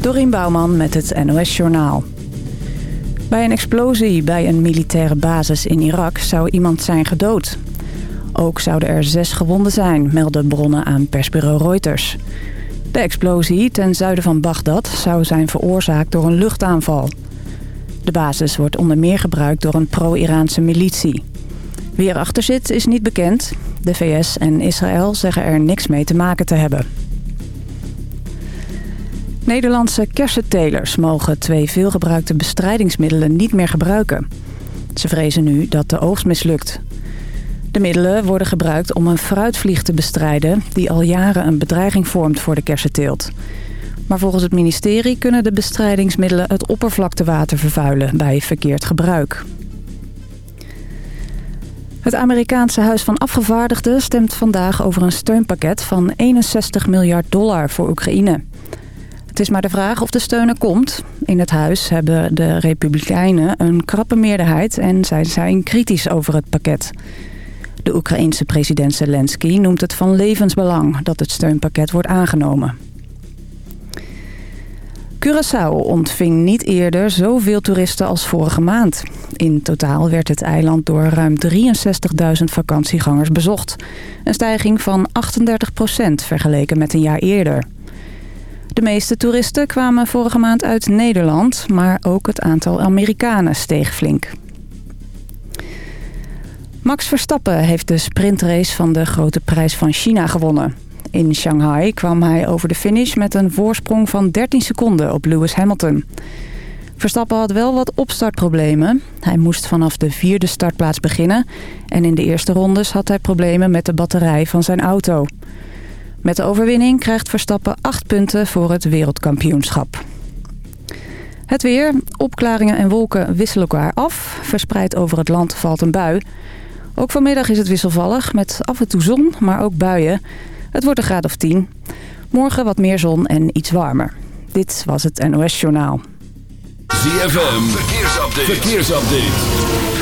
Dorien Bouwman met het NOS Journaal. Bij een explosie bij een militaire basis in Irak zou iemand zijn gedood. Ook zouden er zes gewonden zijn, melden bronnen aan persbureau Reuters. De explosie ten zuiden van Bagdad zou zijn veroorzaakt door een luchtaanval. De basis wordt onder meer gebruikt door een pro-Iraanse militie. Wie erachter zit is niet bekend. De VS en Israël zeggen er niks mee te maken te hebben. Nederlandse kersentelers mogen twee veelgebruikte bestrijdingsmiddelen niet meer gebruiken. Ze vrezen nu dat de oogst mislukt. De middelen worden gebruikt om een fruitvlieg te bestrijden... die al jaren een bedreiging vormt voor de kersenteelt. Maar volgens het ministerie kunnen de bestrijdingsmiddelen het oppervlaktewater vervuilen bij verkeerd gebruik. Het Amerikaanse Huis van Afgevaardigden stemt vandaag over een steunpakket van 61 miljard dollar voor Oekraïne. Het is maar de vraag of de steun er komt. In het huis hebben de Republikeinen een krappe meerderheid en zij zijn kritisch over het pakket. De Oekraïense president Zelensky noemt het van levensbelang dat het steunpakket wordt aangenomen. Curaçao ontving niet eerder zoveel toeristen als vorige maand. In totaal werd het eiland door ruim 63.000 vakantiegangers bezocht. Een stijging van 38% vergeleken met een jaar eerder. De meeste toeristen kwamen vorige maand uit Nederland... maar ook het aantal Amerikanen steeg flink. Max Verstappen heeft de sprintrace van de Grote Prijs van China gewonnen. In Shanghai kwam hij over de finish met een voorsprong van 13 seconden op Lewis Hamilton. Verstappen had wel wat opstartproblemen. Hij moest vanaf de vierde startplaats beginnen... en in de eerste rondes had hij problemen met de batterij van zijn auto. Met de overwinning krijgt Verstappen 8 punten voor het wereldkampioenschap. Het weer. Opklaringen en wolken wisselen elkaar af. Verspreid over het land valt een bui. Ook vanmiddag is het wisselvallig met af en toe zon, maar ook buien. Het wordt een graad of 10. Morgen wat meer zon en iets warmer. Dit was het NOS Journaal. ZFM, verkeersupdate. verkeersupdate.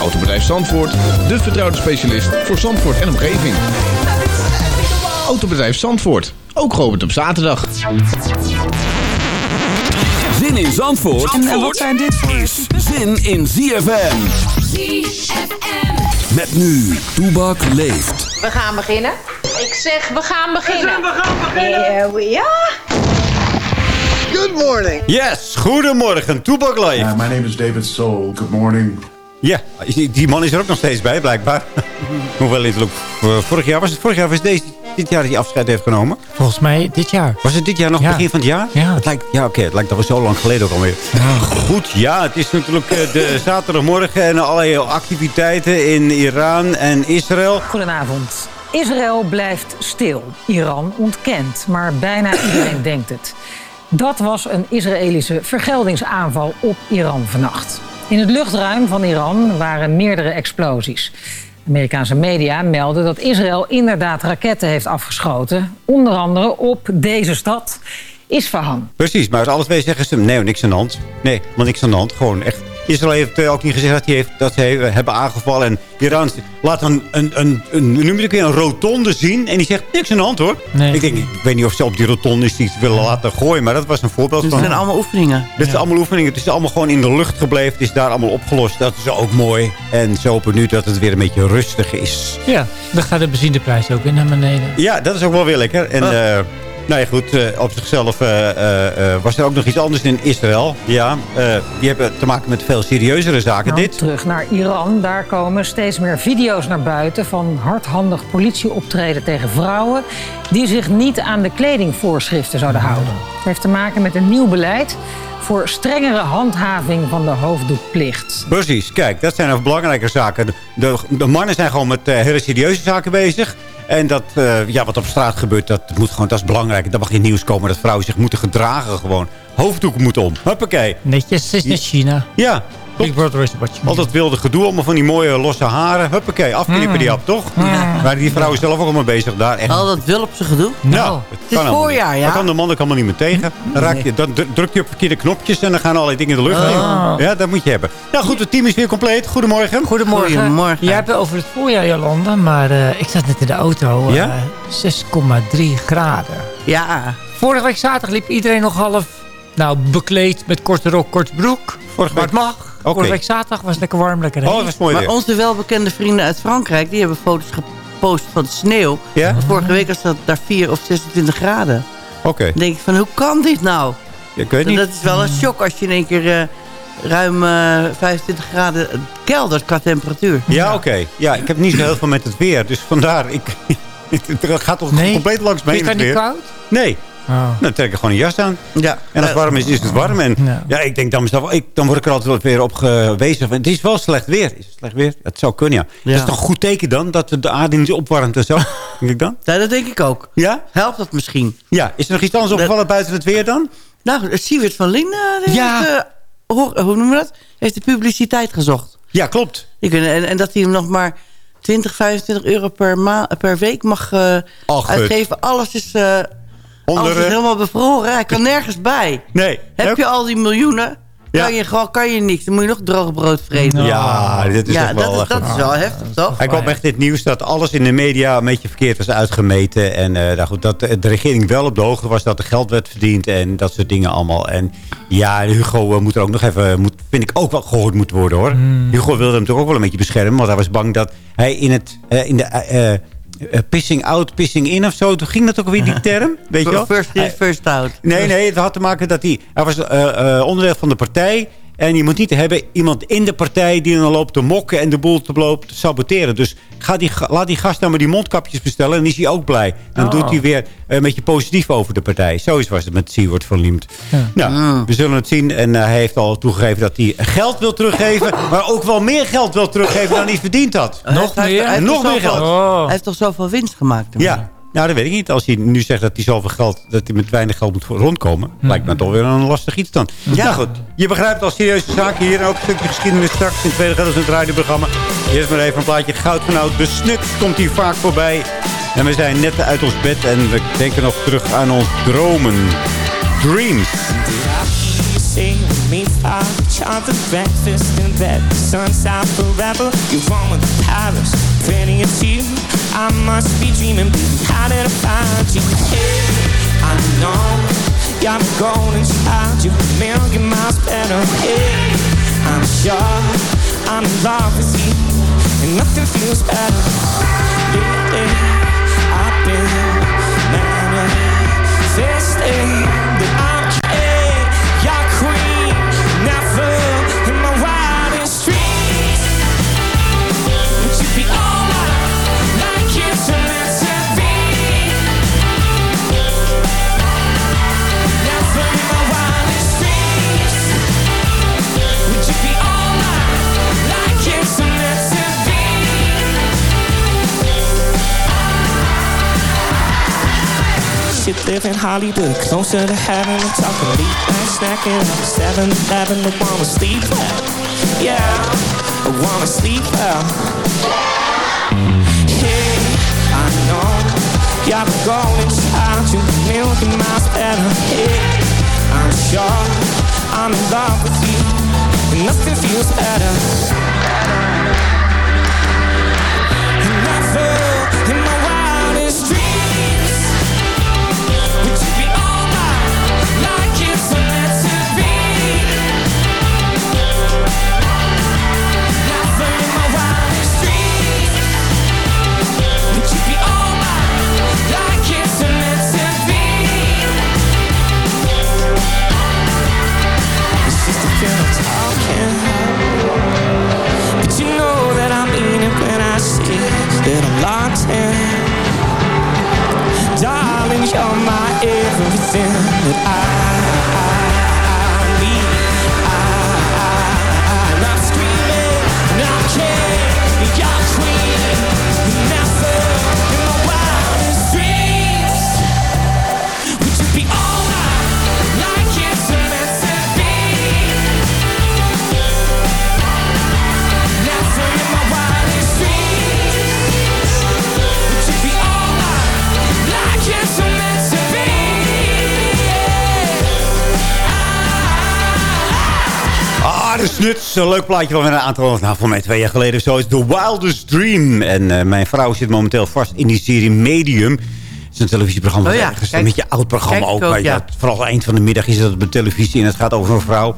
Autobedrijf Zandvoort, de vertrouwde specialist voor Zandvoort en omgeving. Autobedrijf Zandvoort, ook geopend op zaterdag. Zin in Zandvoort, En wat zijn dit is zin in ZFM. ZFM. Met nu, Toebak leeft. We gaan beginnen. Ik zeg, we gaan beginnen. We gaan beginnen. Here we are. Good morning. Yes, goedemorgen. Toebak Live. Uh, my name is David Soul. Good morning. Ja, die man is er ook nog steeds bij, blijkbaar. Hoewel natuurlijk vorig jaar was het vorig jaar was deze dit jaar dat hij afscheid heeft genomen. Volgens mij dit jaar. Was het dit jaar nog Ja. begin van het jaar? Ja. Het lijkt, ja, oké, het lijkt alweer zo lang geleden ook alweer. Goed, ja, het is natuurlijk eh, de zaterdagmorgen en allerlei activiteiten in Iran en Israël. Goedenavond. Israël blijft stil. Iran ontkent, maar bijna iedereen denkt het. Dat was een Israëlische vergeldingsaanval op Iran vannacht. In het luchtruim van Iran waren meerdere explosies. Amerikaanse media melden dat Israël inderdaad raketten heeft afgeschoten. Onder andere op deze stad, Isfahan. Precies, maar alle twee zeggen ze, nee, niks aan de hand. Nee, maar niks aan de hand. Gewoon echt. Israël heeft eh, ook niet gezegd dat, hij heeft, dat ze eh, hebben aangevallen. En Iran laat een, een, een, een, het weer, een rotonde zien. En die zegt, niks aan de hand hoor. Nee. Ik, denk, ik weet niet of ze op die rotonde iets willen laten gooien. Maar dat was een voorbeeld Dit van... zijn allemaal oefeningen. Dit zijn allemaal oefeningen. Het is allemaal gewoon in de lucht gebleven. Het is daar allemaal opgelost. Dat is ook mooi. En ze hopen nu dat het weer een beetje rustig is. Ja, dan gaat de benzineprijs ook weer naar beneden. Ja, dat is ook wel weer lekker. En, eh, nou ja, goed, eh, op zichzelf eh, eh, was er ook nog iets anders in Israël. Ja, die hebben te maken met veel serieuzere zaken. Nou, Dit, Terug naar Iran. Daar komen steeds meer video's naar buiten van hardhandig politieoptreden tegen vrouwen die zich niet aan de kledingvoorschriften zouden houden. Het heeft te maken met een nieuw beleid voor strengere handhaving van de hoofddoekplicht. precies, kijk, dat zijn nog belangrijke zaken. De, de mannen zijn gewoon met hele serieuze zaken bezig. En dat, eh, ja, wat op straat gebeurt, dat, moet gewoon, dat is belangrijk. Dat mag in nieuws komen dat vrouwen zich moeten gedragen gewoon. Hoofddoeken moeten om. Huppakee. Netjes, is net China. Ja, Big Brother is watching. Al dat wilde gedoe, allemaal van die mooie losse haren. Huppakee, afknippen die af, toch? Maar die vrouwen zelf ook allemaal bezig daar. Echt. Al dat wulpse gedoe. Nou, het is voorjaar, ja. Dat kan de man ook allemaal niet meer tegen. Dan, raak je, dan druk je op verkeerde knopjes en dan gaan allerlei dingen in de lucht heen. Oh. Ja, dat moet je hebben. Nou goed, het team is weer compleet. Goedemorgen. Goedemorgen. Jij hebt het over het voorjaar, Jolanda, maar eh, ik zat net in de auto. eh, Ja? 6,3 graden. Ja. Vorige week zaterdag liep iedereen nog half nou, bekleed met korte rok, kort broek. Vorige maar het mag. Oké. Vorige week zaterdag was het lekker warm, lekker Oh, dat was mooi Maar weer. onze welbekende vrienden uit Frankrijk... die hebben foto's gepost van de sneeuw. Ja? Vorige week was dat daar 4 of 26 graden. Oké. Dan denk ik van, hoe kan dit nou? Ik weet niet. Dat is wel een shock als je in één keer... eh, ruim eh, 25 graden keldert qua temperatuur. Ja, oké. Ja, ik heb niet zo heel veel met het weer. Dus vandaar, ik, het gaat toch Nee. compleet langs mij Is het niet koud? Nee. Oh. Dan trek ik gewoon een jas aan. Ja. En als het warm is, is het warm. En Ja. ja, ik denk dan mezelf, ik, dan word ik er altijd wel weer op gewezen. van, Het is wel slecht weer. Is het slecht weer? Het zou kunnen, ja. Ja. Dat is toch een goed teken dan, dat de aarde niet opwarmt en zo? denk ik dan? Ja, dat denk ik ook. Ja? Helpt dat misschien? Ja. Is er nog iets anders opgevallen buiten het weer dan? Nou, Siewert van Linden heeft, Ja. eh, hoor- hoe noemen we dat? heeft de publiciteit gezocht. Ja, klopt. En, en dat hij hem nog maar 20, 25 euro per, ma per week mag eh, uitgeven. Alles is, eh, Onder, alles is helemaal bevroren. Hij kan nergens bij. Nee. Heb je al die miljoenen, Ja. kan, je, gewoon, kan je niks. Dan moet je nog droog brood vreten. Ja, dit is ja, echt wel... dat, is, dat is wel heftig, toch? Hij kwam echt het nieuws dat alles in de media een beetje verkeerd was uitgemeten. En eh, nou goed, dat de regering wel op de hoogte was dat er geld werd verdiend en dat soort dingen allemaal. En ja, Hugo eh, moet er ook nog even, moet, vind ik ook wel gehoord moeten worden hoor. Hugo wilde hem toch ook wel een beetje beschermen, want hij was bang dat hij in, het, eh, in de... eh, pissing out, pissing in of zo. Toen ging dat ook weer die term, weet je wel? First in, first out. Nee, nee, het had te maken dat hij... Hij was eh, eh, onderdeel van de partij. En je moet niet hebben iemand in de partij die dan loopt te mokken... en de boel te, loopt te saboteren. Dus ga die, laat die gast nou maar die mondkapjes bestellen... en dan is hij ook blij. Dan Oh. doet hij weer een beetje positief over de partij. Zo is was het met Siewert van Liemt. Nou, we zullen het zien. En eh, hij heeft al toegegeven dat hij geld wil teruggeven... maar ook wel meer geld wil teruggeven dan hij verdiend had. Nog meer? hij heeft Nog toch meer zoveel- geld. Oh. Hij heeft toch zoveel winst gemaakt? Ja, nou dat weet ik niet. Als hij nu zegt dat hij zoveel geld, dat hij met weinig geld moet rondkomen, lijkt me toch weer een lastig iets dan. Ja, goed. Je begrijpt al serieuze zaken hier ook een stukje geschiedenis straks in het tweede gedeelte van het radioprogramma. Eerst maar even een plaatje goud van oud. De snut komt hier vaak voorbij. En we zijn net uit ons bed en we denken nog terug aan ons dromen. Dreams. Me five chocolate breakfast in bed. The Sun's out forever. You're wrong with Paris Plenty of you. I must be dreaming. Baby How did I find you? Hey, I know. You're a golden child You're a million miles better. Hey, I'm sure. I'm in love with you. And nothing feels better. Lately I've been manifesting Should live in Hollywood, closer to heaven. We're talking late night snacking at 7 Eleven. I wanna sleep well. Yeah, I wanna sleep well. Hey, I know you're a golden child. You're a million miles better. Hey, I'm sure I'm in love with you. And nothing feels better. Een leuk plaatje van een aantal, nou voor mij twee jaar geleden of zo, is The Wildest Dream. En eh, mijn vrouw zit momenteel vast in die serie Medium. Het is een televisieprogramma. Oh ja, ergens, kijk- een beetje oud programma ook. ook, ja, vooral eind van de middag is het op de televisie en het gaat over een vrouw.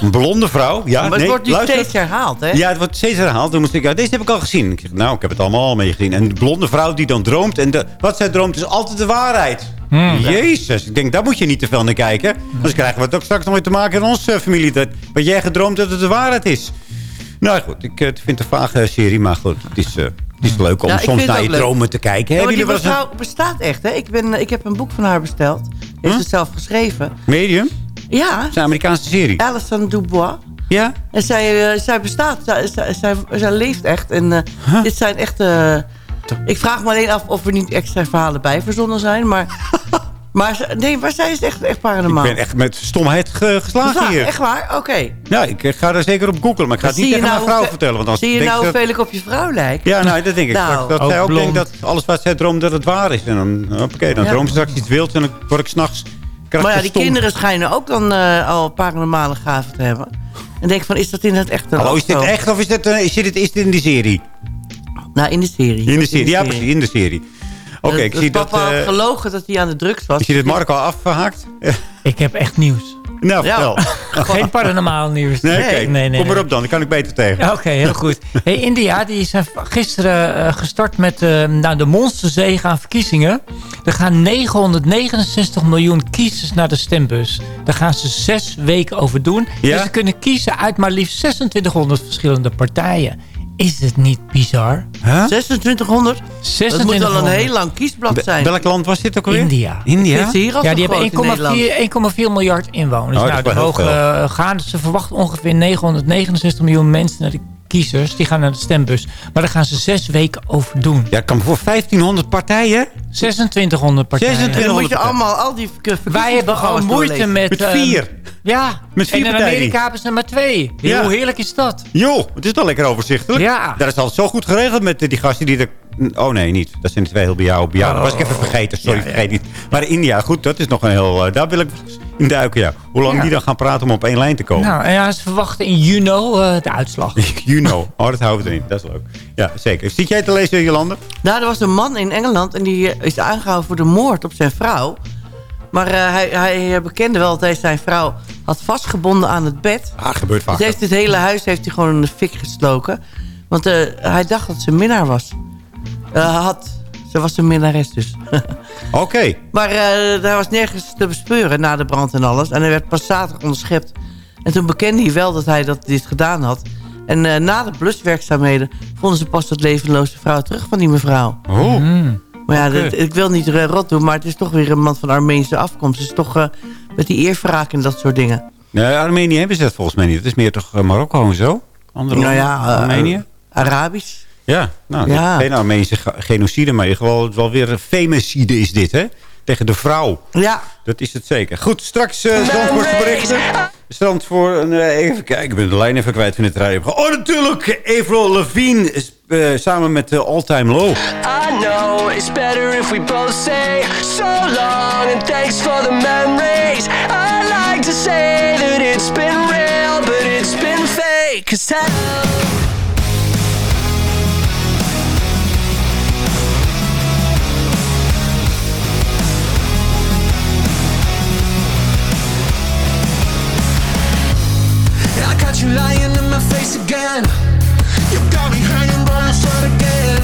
Een blonde vrouw. Ja, maar het nee, wordt nu luister. steeds herhaald, hè? Ja, het wordt steeds herhaald. Toen moest ik, ja, deze heb ik al gezien. Ik zeg, nou, ik heb het allemaal al meegezien. En de blonde vrouw die dan droomt. En de, wat zij droomt is altijd de waarheid. Jezus, ik denk, daar moet je niet te veel naar kijken. Anders krijgen we het ook straks nog weer te maken in onze eh, familie. Dat, wat jij gedroomd dat het de waarheid is. Nou goed, ik eh, vind het een vage serie. Maar goed, het is, eh, het is leuk om Ja, soms het naar je leuk. dromen te kijken. Ja, maar die mevrouw bestaat echt, hè? Ik, ben, ik heb een boek van haar besteld. Heeft ze zelf geschreven. medium? Ja. Het is een Amerikaanse serie. Alison Dubois. Ja? En zij, eh, zij bestaat. Zij, zij, zij, leeft echt. En eh, dit zijn echt... eh, ik vraag me alleen af of er niet extra verhalen bij verzonnen zijn. Maar, maar, nee, maar zij is echt, echt Ik paranormaal. ben echt met stomheid ge- geslagen Geslaagd, hier. Echt waar? Oké. Ja, ik eh, ga er zeker op googlen. Maar ik ga het niet tegen nou mijn vrouw vertellen. Want Zie je nou hoeveel ik op je vrouw lijk? Ja, nou, dat denk ik. Nou, dat ook zij ook blond. denkt dat alles wat zij droomt dat het waar is. En dan, hoppakee, dan Ja. droomt ze straks iets wild en dan word ik s'nachts... Maar ja, die kinderen schijnen ook dan eh, al paranormale gaven te hebben. En denk van, is dat inderdaad echt een Hallo, is dit echt of is dit, eh, is dit, is dit in de serie? Nou, in de serie. In de serie, ja precies, in de serie. Oké, ik zie dat... papa eh, had gelogen dat hij aan de drugs was. ik zie dat Marco afhaakt. Ik heb echt nieuws. nou, Ja. vertel. Geen paranormaal nieuws. Nee, nee, nee, kom nee. erop dan. Dan kan ik beter tegen. Oké, heel goed. Hey, India die zijn gisteren eh, gestart met eh, nou, de monsterzege aan verkiezingen. Er gaan 969 miljoen kiezers naar de stembus. Daar gaan ze zes weken over doen. Ja? En ze kunnen kiezen uit maar liefst 2600 verschillende partijen. Is het niet bizar? Huh? 2600? Dat moet 2600. al een heel lang kiesblad zijn. Welk land was dit ook alweer? India. India? Ja, die hebben 1,4 1,4 miljard inwoners. Oh, nou, heel mogen eh, gaan. Ze verwachten ongeveer 969 miljoen mensen naar de kiezers. Die gaan naar de stembus. Maar daar gaan ze zes weken over doen. Ja, ik kan voor 1500 partijen. 2600 partijen. 2600 En dan moet je allemaal al die verkiezingen Wij hebben gewoon moeite met... Met ehm, vier. ja, Met vier en in partijen. Amerika hebben ze er maar twee. Ja. Hoe heerlijk is dat? Joh, het is wel lekker overzichtelijk. Ja. Dat is altijd zo goed geregeld met die gasten die er... Oh nee, niet. Dat zijn de twee heel bejaarden. bejaarden. Dat was ik even vergeten. Sorry, Ja, ja. vergeet niet. Maar India, goed, dat is nog een heel... eh, daar wil ik in duiken, ja. Hoe lang Ja. die dan gaan praten om op één lijn te komen. Nou, en ja, ze verwachten in juni eh, de uitslag. you know. Oh, dat houden we erin. Dat is leuk. Ja, zeker. Zit jij te lezen, Jolande? Nou, er was een man in Engeland en die eh, is aangehouden voor de moord op zijn vrouw. Maar eh, hij, hij bekende wel dat hij zijn vrouw had vastgebonden aan het bed. Ah, gebeurt vaak. Dus heeft het hele huis heeft hij gewoon in de fik gestoken. Want eh, hij dacht dat ze minnaar was. Eh, had, ze was een minnares dus. Oké. maar eh daar was nergens te bespeuren na de brand en alles. En hij werd pas zaterdag onderschept. En toen bekende hij wel dat hij dat, dit gedaan had. En eh, na de bluswerkzaamheden vonden ze pas dat levenloze vrouw terug van die mevrouw. Oh. Maar ja, dat- ik wil niet rot doen, maar het is toch weer een man van Armeense afkomst. Dus toch eh, met die eerverraak en dat soort dingen. Nee, Armenië hebben ze dat volgens mij niet. Het is meer toch Marokko en zo? Andere Nou ja, Armenië? Arabisch. Ja, nou, Ja. geen Armeense ge- genocide, maar in ieder geval wel weer een femicide is dit, hè? Tegen de vrouw. Ja. Dat is het zeker. Goed, straks uh, Zandvoortse berichten. Strand voor een, eh, even kijken, ik ben de lijn even kwijt van het rijden. Oh, natuurlijk, Avril Lavigne is, eh, samen met uh, All Time Low. I know it's better if we both say so long and thanks for the memories. I like to say that it's been real, but it's been fake. Cause got you lying in my face again. You got me hanging by the thread again.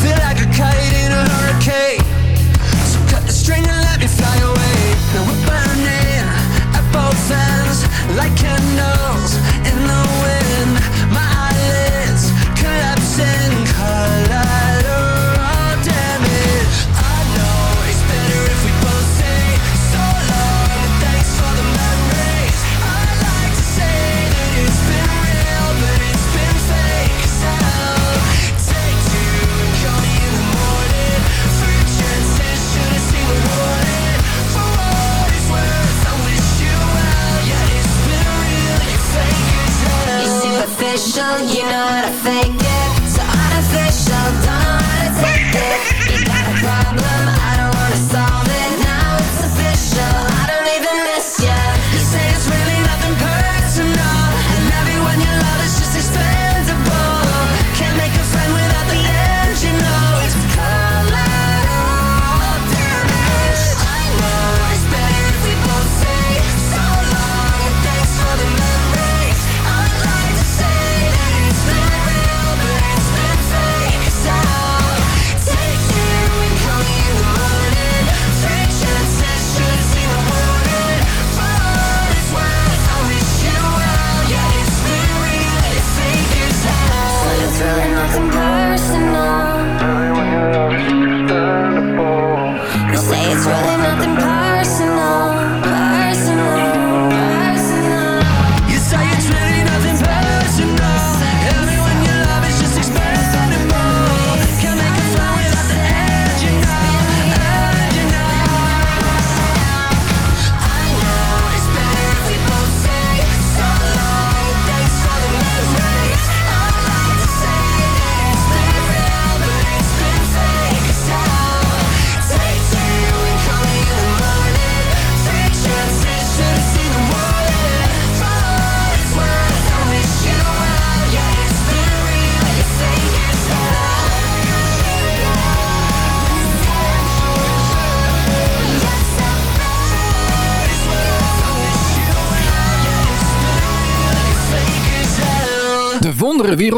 Feel like a kite in a hurricane. So cut the string and let me fly away. Now we're burning at both ends like candles you know how to fake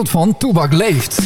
van Toebak leeft.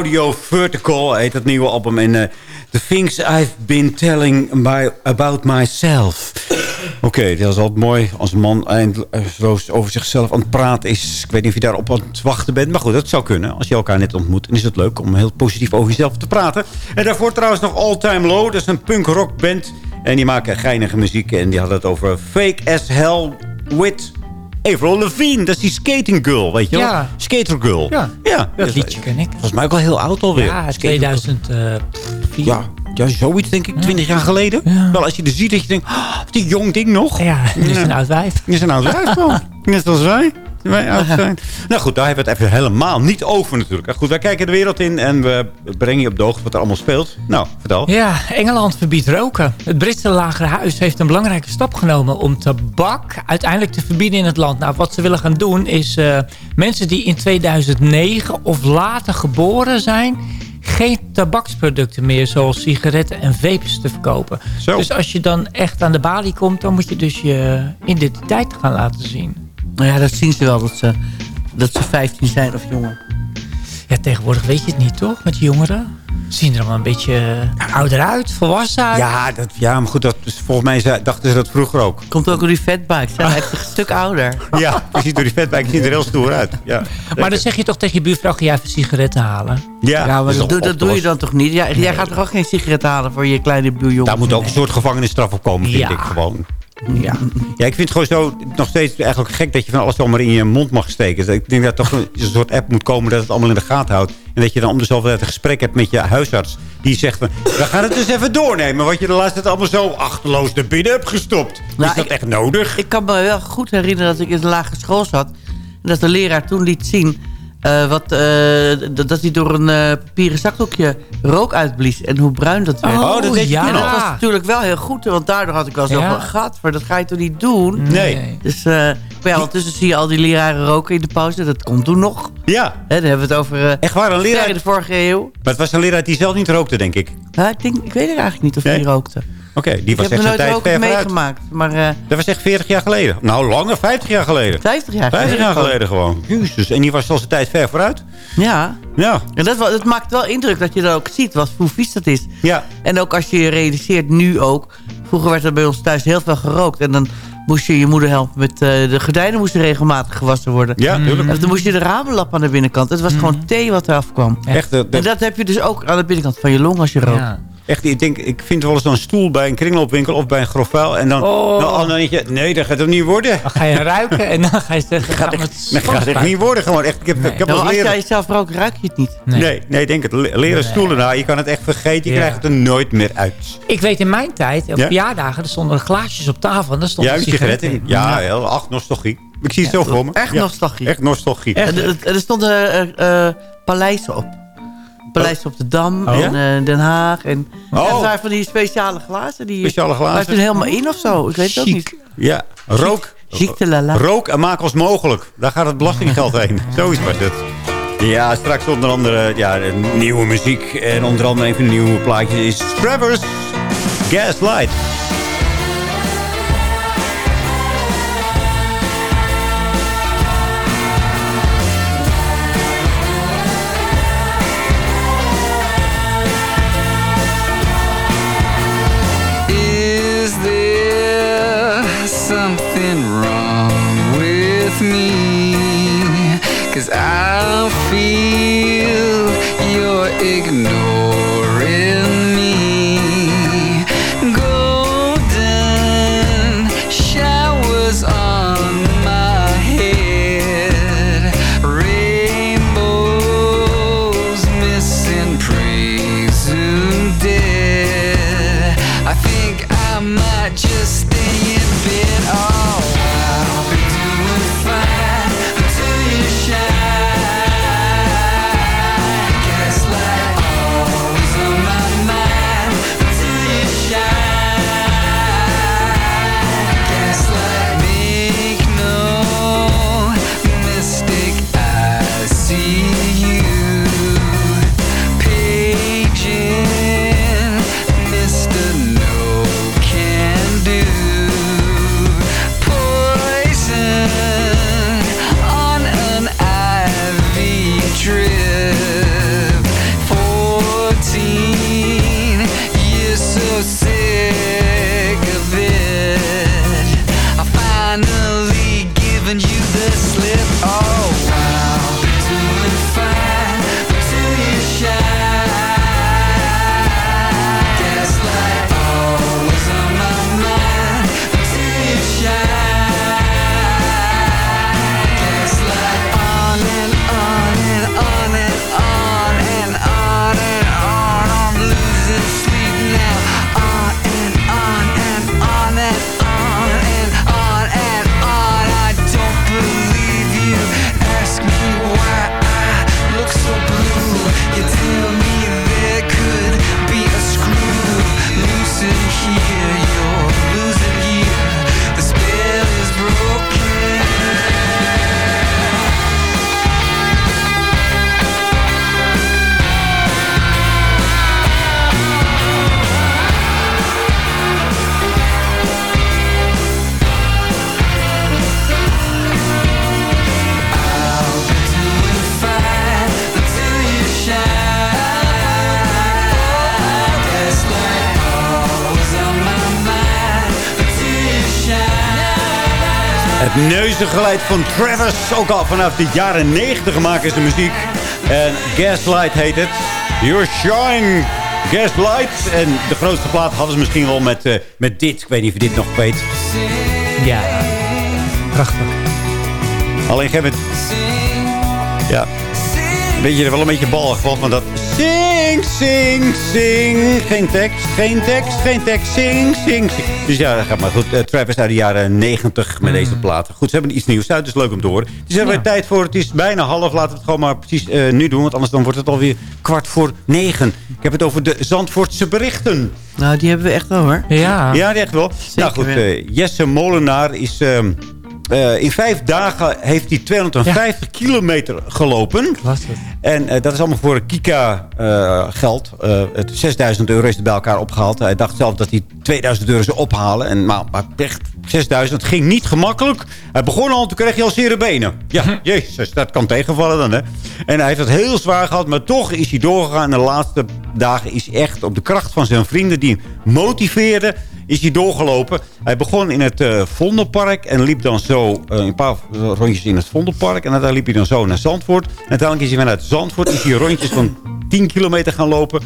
Audio Vertical heet het nieuwe album. En eh, The Things I've Been Telling my, About Myself. Oké, dat is altijd mooi als een man eindeloos over zichzelf aan het praten is. Ik weet niet of je daarop aan het wachten bent. Maar goed, dat zou kunnen. Als je elkaar net ontmoet, dan is het leuk om heel positief over jezelf te praten. En daarvoor trouwens nog All Time Low. Dat is een punk rock band. En die maken geinige muziek. En die hadden het over Fake as Hell with... Avril Lavigne, dat is die skating girl, weet je wel? Ja. Skater girl. Ja, ja. dat liedje ken ik. Volgens mij ook wel heel oud alweer. Ja, 2004. Ja, ja, zoiets denk ik, 20 jaar geleden. Wel, als je er ziet dat je denkt, oh, wat een jong ding nog. Ja, die is een oud wijf. Die is een oud wijf. Net als wij. Zijn. Nou goed, daar hebben we het even helemaal niet over natuurlijk. Goed, wij kijken de wereld in en we brengen je op de hoogte wat er allemaal speelt. Nou, vertel. Ja, Engeland verbiedt roken. Het Britse lagere huis heeft een belangrijke stap genomen om tabak uiteindelijk te verbieden in het land. Nou, wat ze willen gaan doen is eh, mensen die in 2009 of later geboren zijn... geen tabaksproducten meer zoals sigaretten en vapes te verkopen. Dus als je dan echt aan de balie komt... dan moet je dus je identiteit gaan laten zien. Nou ja, dat zien ze wel, dat ze, dat ze 15 zijn of jonger. Ja, tegenwoordig weet je het niet, toch? Met jongeren. zien er allemaal een beetje eh, ouder uit, volwassen uit. Ja, dat, ja, maar goed, dat, volgens mij dachten ze dat vroeger ook. Komt ook door die fatbikes. Zijn echt een stuk ouder. Ja, ziet door die vetbijk ziet er heel stoer uit. Ja. Maar dan zeg je toch tegen je buurvrouw, ga jij even sigaretten halen? Ja, Ja, maar dat doe, dat doe je dan toch niet? Ja, Jij gaat toch ook geen sigaret halen voor je kleine buurjongen? Daar moet ook een soort gevangenisstraf op komen, vind Ja. ik gewoon. Ja. Ja, ik vind het gewoon zo nog steeds eigenlijk gek dat je van alles zomaar in je mond mag steken. Dus ik denk dat er toch een, soort app moet komen dat het allemaal in de gaten houdt. En dat je dan om de zoveel tijd een gesprek hebt met je huisarts. Die zegt van, we gaan het dus even doornemen. Wat je de laatste tijd allemaal zo achterloos naar binnen hebt gestopt. Nou, is dat ik- echt nodig? Ik kan me wel goed herinneren dat ik in de lagere school zat. En dat de leraar toen liet zien... eh, wat, eh, dat hij door een eh, papieren zakdoekje rook uitblies. En hoe bruin dat werd. Oh, dat weet je En dat was natuurlijk wel heel goed. Want daardoor had ik wel zo Ja. van... Gadver, dat ga je toch niet doen? Nee. Dus maar ja, ondertussen zie je al die leraren roken in de pauze. Dat komt toen nog. Ja, Hè, dan hebben we het over... echt waar, een leraar. in de vorige eeuw. Maar het was een leraar die zelf niet rookte, denk ik. Ja, ik, denk, ik weet eigenlijk niet of Nee? hij rookte. Oké, die Ik was heb echt zijn nooit tijd ver vooruit. meegemaakt. Maar eh Dat was echt 40 jaar geleden. Nou, langer, 50 jaar geleden. 50 jaar 50 jaar geleden. geleden gewoon. Jezus, en die was al zijn tijd ver vooruit. Ja. Ja, En dat, dat maakt wel indruk dat je dan ook ziet wat, hoe vies dat is. ja. En ook als je je realiseert, nu ook. Vroeger werd er bij ons thuis heel veel gerookt. En dan moest je je moeder helpen met... eh, de gordijnen moesten regelmatig gewassen worden. Ja, tuurlijk. En dan moest je de ramen lappen aan de binnenkant. Het was gewoon thee wat eraf kwam. Echt, eh, En dat heb je dus ook aan de binnenkant van je long als je rookt. Ja. Echt, ik, denk, ik vind wel eens zo'n stoel bij een kringloopwinkel of bij een grofvuil. En dan, Oh. dan, dan denk je, nee, dat gaat het niet worden. Dan ga je ruiken en dan ga je zeggen... Dat gaat echt, dat gaat echt niet worden. Gewoon. Echt, ik heb, ik heb Ja, als jij jezelf rookt, ruik je het niet. Nee. Nee, nee, ik denk het. Le- Leren stoelen, nou, je kan het echt vergeten. Je Ja. krijgt het er nooit meer uit. Ik weet in mijn tijd, op Ja? verjaardagen, er stonden glaasjes op tafel. En daar stond Ja, een een sigaret in. Ja, heel, ach, nostalgie. Ik zie het zo voor me. Echt Ja, nostalgie. Echt nostalgie. Er, er stonden eh, paleizen op. Paleizen op de Dam Oh. en eh, Den Haag. En, Oh. en daar van die speciale glazen. Die, Speciale glazen. Helemaal in of zo. Ik weet het ook niet. Ja, rook. De lala. Rook en maak ons mogelijk. Daar gaat het belastinggeld heen. Zoiets was het. Ja, straks onder andere ja, nieuwe muziek. En onder andere een van de nieuwe plaatjes is Travers Gaslight. Me? Cause I feel you're ignoring Het neuzengeluid van Travis. Ook al vanaf de jaren 90 maken ze muziek. En Gaslight heet het. Your Shine Gaslight. En de grootste plaat hadden ze misschien wel met, eh, met dit. Ik weet niet of je dit nog weet. Ja. Prachtig. Alleen geef het... Ja. Weet je er wel een beetje ballig van, van dat... Sing, sing, sing. Geen tekst, geen tekst, geen tekst. Sing, sing, sing. Dus ja, dat gaat maar goed. Eh, Travis uit de jaren 90 met deze platen. Goed, ze hebben iets nieuws uit, dus leuk om te horen. Het is er weer tijd voor. Het is bijna half. Laten we het gewoon maar precies eh, nu doen. Want anders dan wordt het alweer kwart voor negen. Ik heb het over de Zandvoortse berichten. Nou, die hebben we echt wel hoor. Ja. Ja, die echt wel. nou goed, eh, Jesse Molenaar is... ehm, eh, in vijf dagen heeft hij 250 kilometer gelopen. En eh, dat is allemaal voor Kika eh, geld. Het 6000 euro is er bij elkaar opgehaald. Hij dacht zelf dat hij 2000 euro zou ophalen. En, maar, maar echt 6000. Het ging niet gemakkelijk. Hij begon al, toen kreeg hij al zere benen. Ja, jezus, dat kan tegenvallen dan, hè. En hij heeft het heel zwaar gehad. Maar toch is hij doorgegaan. En de laatste dagen is hij echt op de kracht van zijn vrienden... die hem motiveerden is hij doorgelopen. Hij begon in het eh Vondelpark en liep dan zo eh, een paar rondjes in het Vondelpark. En uiteindelijk liep hij dan zo naar Zandvoort. En uiteindelijk is hij vanuit Zandvoort is hij rondjes van 10 kilometer gaan lopen.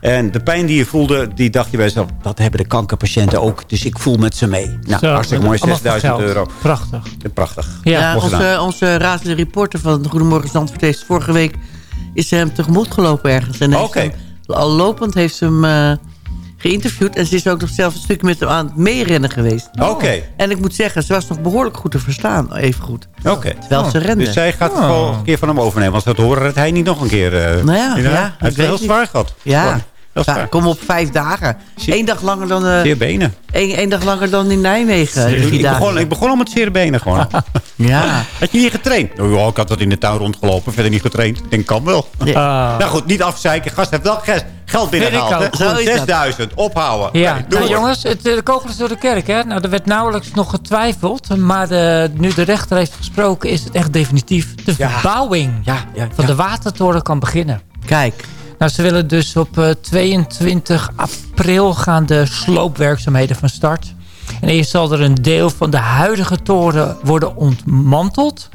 En de pijn die je voelde, die dacht je bij jezelf... dat hebben de kankerpatiënten ook, dus ik voel met ze mee. Nou, Zo, hartstikke mooi, allemaal voor 6000 geld. euro. Prachtig. Prachtig. Ja, onze, onze razende reporter van Goedemorgen Zandvoort heeft vorige week... is ze hem tegemoet gelopen ergens. En hem- al lopend heeft ze hem eh, geïnterviewd. En ze is ook nog zelf een stukje met hem aan het meerennen geweest. Oké. En ik moet zeggen, ze was nog behoorlijk goed te verstaan. Even goed. Oké. Terwijl ze rende. Dus zij gaat het Oh. wel een keer van hem overnemen. Want ze het horen dat hij niet nog een keer... eh, Nou ja, hij heeft het heel zwaar gehad. Ja. Gewoon Ja, kom op vijf dagen. Eén dag langer dan... eh Zeer benen. één dag langer dan in Nijmegen. Ik, begon, ik begon al met zere benen gewoon. Ja. Had je niet getraind? Nou, ja, ik had wat in de tuin rondgelopen. Verder niet getraind. Ik denk, kan wel. Nee. Ah. Nou goed, niet afzeiken. Gast heeft wel ges- geld binnengehaald. Vind hè? ik ook. Gewoon Zo is dat. 6000. Ophouden. Ja, Nee, nou, jongens, het, eh, de kogel is door de kerk. Hè? Nou, er werd nauwelijks nog getwijfeld. Maar eh, nu de rechter heeft gesproken, is het echt definitief. De verbouwing Ja, ja, van ja. de watertoren kan beginnen. Kijk. Nou, ze willen dus op eh, 22 april gaan de sloopwerkzaamheden van start. En eerst zal er een deel van de huidige toren worden ontmanteld.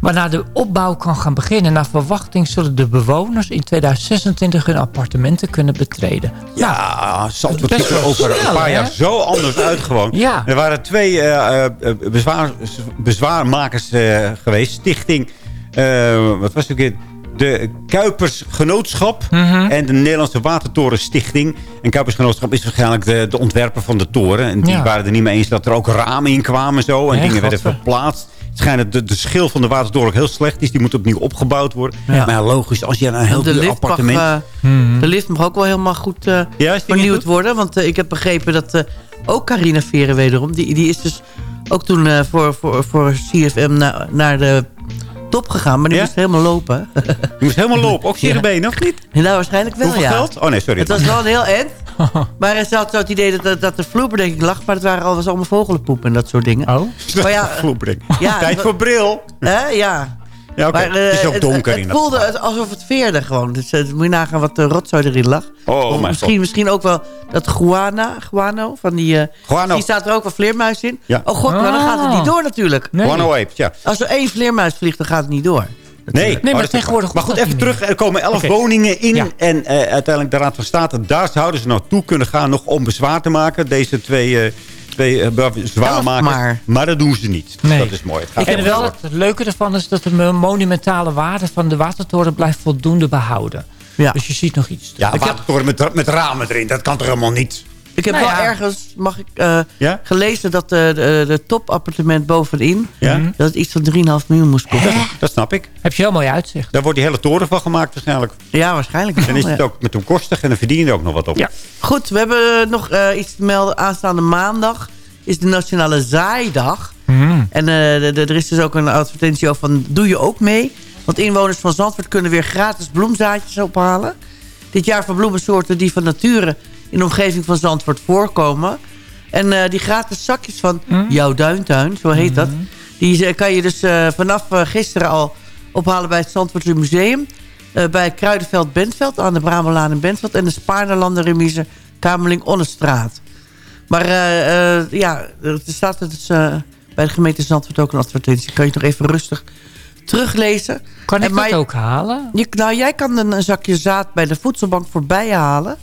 Waarna de opbouw kan gaan beginnen. Naar verwachting zullen de bewoners in 2026 hun appartementen kunnen betreden. Ja, Zandvoort best ziet er over een paar hè? jaar zo anders uit gewoon. Ja. Er waren twee eh, eh, bezwaar, bezwaarmakers eh, geweest. Stichting, eh, wat was het ook? De Kuipersgenootschap Mhm. en de Nederlandse Watertorenstichting. En Kuipersgenootschap is waarschijnlijk de, de ontwerper van de toren. En die Ja. waren er niet mee eens dat er ook ramen in kwamen zo. En dingen werden verplaatst. Het schijnt dat de, de schil van de Watertoren ook heel slecht is. Die moet opnieuw opgebouwd worden. Ja. Maar ja, logisch, als je een heel de duur mag, appartement... eh, de lift mag ook wel helemaal goed eh, Ja, vernieuwd goed? worden. Want eh, ik heb begrepen dat eh, ook Carina Veren wederom... Die, die is dus ook toen eh, voor, voor, voor CFM na- naar de top gegaan. Maar die Ja? moest helemaal lopen. Je moest helemaal lopen. Ook zere benen, of niet? nou, waarschijnlijk wel, Hoeveel ja. geld? Oh nee, sorry. Het was wel een heel end. Maar ze had zo het idee dat, dat, de vloerbedekking lag. Maar het waren al, was allemaal vogelenpoep en dat soort dingen. Oh. Maar ja, Vloerbedekking. ja, Tijd voor bril. hè, ja. Ja. Maar, eh, het is ook donker het, in het voelde het alsof het veerde gewoon. Dus eh, moet je nagaan wat de rotzooi erin lag. Oh, misschien, god. misschien ook wel dat guana, guano. Van die, eh Guano. Die staat er ook wel vleermuis in. Ja. Oh god, maar dan gaat het niet door natuurlijk. Nee. Guano apes, ja. Als er één vleermuis vliegt, dan gaat het niet door. Nee, maar dat is- tegenwoordig Maar goed, even terug. Er komen elf Oké. woningen in. Ja. En eh, uiteindelijk de Raad van State, daar zouden ze naartoe kunnen gaan... nog om bezwaar te maken. Deze twee, eh twee eh, bezwaarmakers. Elf maar. Maar dat doen ze niet. Nee. Dat is mooi. En helemaal wel door. het leuke ervan is dat de mo- monumentale waarde van de watertoren blijft voldoende behouden. Ja. Dus je ziet nog iets. Ja, watertoren met, met ramen erin. Dat kan toch helemaal niet? Ik heb Nou wel ja. ergens, mag ik, eh, Ja? gelezen dat de, de, de topappartement bovenin... Ja? dat het iets van 3,5 miljoen moest kosten. Dat snap ik. Heb je heel mooi uitzicht. Daar wordt die hele toren van gemaakt waarschijnlijk. Ja, waarschijnlijk wel, Dan is het ook met hem kostig en dan verdien je er ook nog wat op. Ja. Goed, we hebben nog eh, iets te melden. Aanstaande maandag is de Nationale Zaaidag. Mhm. En eh, de- er is dus ook een advertentie over van... doe je ook mee? Want inwoners van Zandvoort kunnen weer gratis bloemzaadjes ophalen. Dit jaar van bloemensoorten die van nature... in de omgeving van Zandvoort voorkomen. En eh, die gratis zakjes van jouw duintuin, zo heet dat... die eh, kan je dus eh, vanaf gisteren al ophalen bij het Zandvoortse Museum... Bij het Kruidenveld Bentveld aan de Bramelaan in Bentveld... en de Spaarnerlanden remise Kamerling Onnestraat. Maar ja, er staat dus, bij de gemeente Zandvoort ook een advertentie. Kan je nog even rustig teruglezen. Kan ik En dat ook halen? Je, nou, jij kan een, een zakje zaad bij de voedselbank voorbij halen.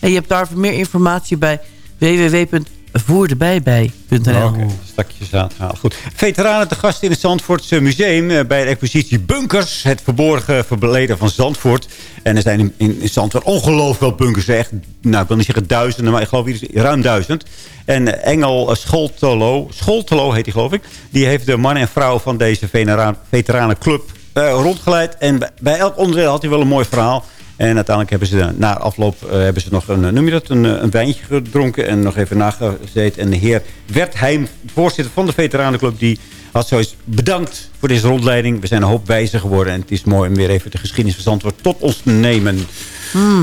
En je hebt daarvoor meer informatie bij www.voerdebijbij.nl. Oké, stakjes aan halen. Goed. Veteranen te gast in het Zandvoortse Museum eh, bij de expositie Bunkers. Het verborgen verleden van Zandvoort. En er zijn in, in, Zandvoort ongelooflijk veel bunkers. Echt, nou, ik wil niet zeggen duizenden, maar ik geloof is ruim duizend. En eh, Engel eh, Scholtelo, Scholtelo heet hij geloof ik. Die heeft de man en vrouw van deze veteranenclub rondgeleid. En bij elk onderdeel had hij wel een mooi verhaal. En uiteindelijk hebben ze na afloop eh, hebben ze nog een, eh, noem je dat, een, eh, een wijntje gedronken en nog even nagezeten. En de heer Wertheim, voorzitter van de veteranenclub, die had zoiets bedankt voor deze rondleiding. We zijn een hoop wijzer geworden en het is mooi om weer even de geschiedenis van Zandvoort tot ons te nemen.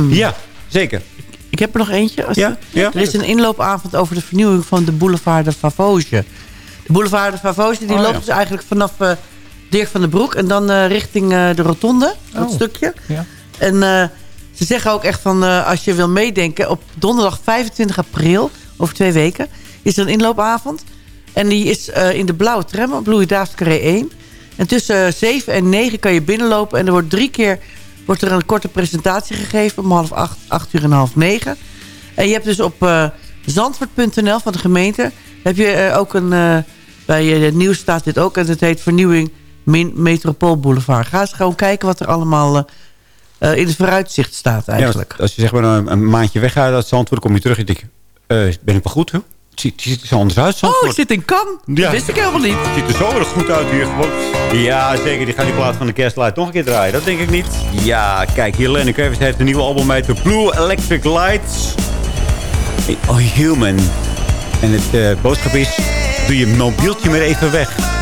Ja, zeker. Ik heb er nog eentje. Als Ja? Ja? Er is een inloopavond over de vernieuwing van de boulevard de Favosje. De boulevard de Favosje die Oh, loopt ja. dus eigenlijk vanaf eh, Dirk van den Broek... en dan eh, richting eh, de rotonde, dat Oh. stukje. Ja. En eh, ze zeggen ook echt van, eh, als je wil meedenken... op donderdag 25 april, over twee weken... is er een inloopavond. En die is eh, in de blauwe tram op Louis David Carré 1. En tussen 7 en 9 kan je binnenlopen. En er wordt drie keer wordt er een korte presentatie gegeven... om half acht, acht uur en half negen. En je hebt dus op eh, zandvoort.nl van de gemeente... heb je ook een... bij het nieuws staat dit ook. En het heet Vernieuwing Min Metropool Boulevard. Ga eens gewoon kijken wat er allemaal... eh, in het vooruitzicht staat eigenlijk. Ja, als je zeg maar een, een maandje weg gaat uit Zandvoort, kom je terug en denk je, eh, ben ik wel goed? Hè? Het ziet, het ziet er zo anders uit, Zandvoort. oh, ik zit in Kan. Dat wist ik helemaal niet. Het ziet er zo weer goed uit hier. Gewoon. Ja, zeker. Die gaat die plaat van de Kerstlight nog een keer draaien. Dat denk ik niet. Ja, kijk. Hier Kravitz heeft een nieuwe album met de Blue Electric Lights. Oh, Human. En het eh, boodschap is... Doe je mobieltje maar even weg.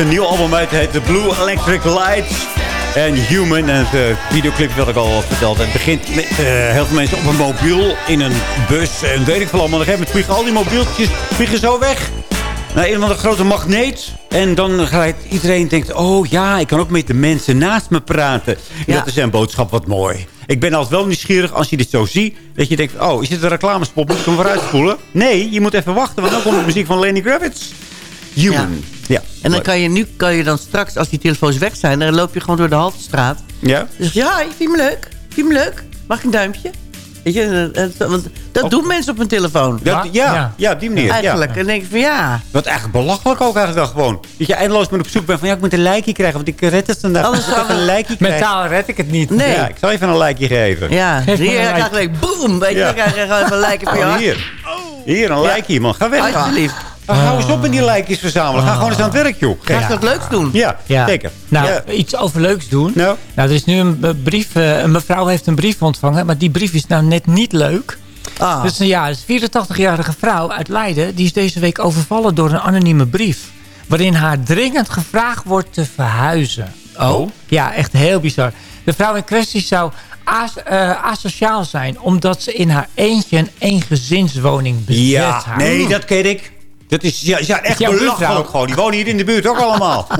Een nieuw album uit. Het heet The Blue Electric Lights. En Human. En het eh, videoclip wat ik al verteld. Het begint met eh, heel veel mensen op een mobiel. In een bus. En weet ik veel allemaal. Op een gegeven moment vliegen al die mobieltjes vliegen zo weg. naar een van de grote magneet. En dan gaat iedereen denkt, oh ja, ik kan ook met de mensen naast me praten. En dat is een boodschap wat mooi. Ik ben altijd wel nieuwsgierig als je dit zo ziet. Dat je denkt, oh, is dit een reclamespot? Moet ik hem vooruit spoelen? Nee, je moet even wachten, want dan komt de muziek van Lenny Kravitz. Human. Ja. En dan kan je nu kan je dan straks, als die telefoons weg zijn... dan loop je gewoon door de Haltestraat. Ja? Dus ja, vind je me leuk? Vind je me leuk? Mag ik een duimpje? Weet je, want dat doen mensen op hun telefoon. Dat, ja, ja. op die manier. Eigenlijk. Ja. En dan denk ik van ja. Wat eigenlijk belachelijk ook eigenlijk dan gewoon. Dat je eindeloos maar op zoek bent van ja, ik moet een lijkje krijgen. Want ik red het vandaag. Anders Ik moet even een lijkje krijgen. Mentaal red ik het niet. Nee. Ja, ik zal even een lijkje geven. Ja, Geef hier krijg like. ik boem. Weet je, Ja. dan krijg je gewoon even een lijken van je Oh, hier. Hier, een lijkje man. Ga weg. Alsjeblieft. Ah, hou eens op met die lijkjes verzamelen. Ga gewoon eens aan het werk, joh. Ga eens wat leuks doen. Ja, Ja. zeker. Nou, Ja. iets over leuks doen. Nou. Nou, er is nu een eh, brief. eh, een mevrouw heeft een brief ontvangen. Maar die brief is nou net niet leuk. Ah. Dus ja, een 84-jarige vrouw uit Leiden... die is deze week overvallen door een anonieme brief. Waarin haar dringend gevraagd wordt te verhuizen. Oh. Ja, echt heel bizar. De vrouw in kwestie zou as- eh, asociaal zijn... omdat ze in haar eentje een eengezinswoning bezet Ja, houdt. nee, dat ken ik. Dat is ja, ja, echt belachelijk gewoon. Die wonen hier in de buurt ook allemaal.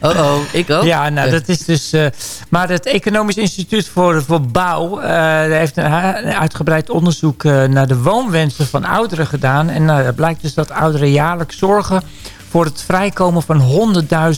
Oh, oh, ik ook. Ja, nou, dat is dus... eh, maar het Economisch Instituut voor, voor Bouw... eh, heeft een, ha- een uitgebreid onderzoek eh, naar de woonwensen van ouderen gedaan. En nou, het blijkt dus dat ouderen jaarlijks zorgen... voor het vrijkomen van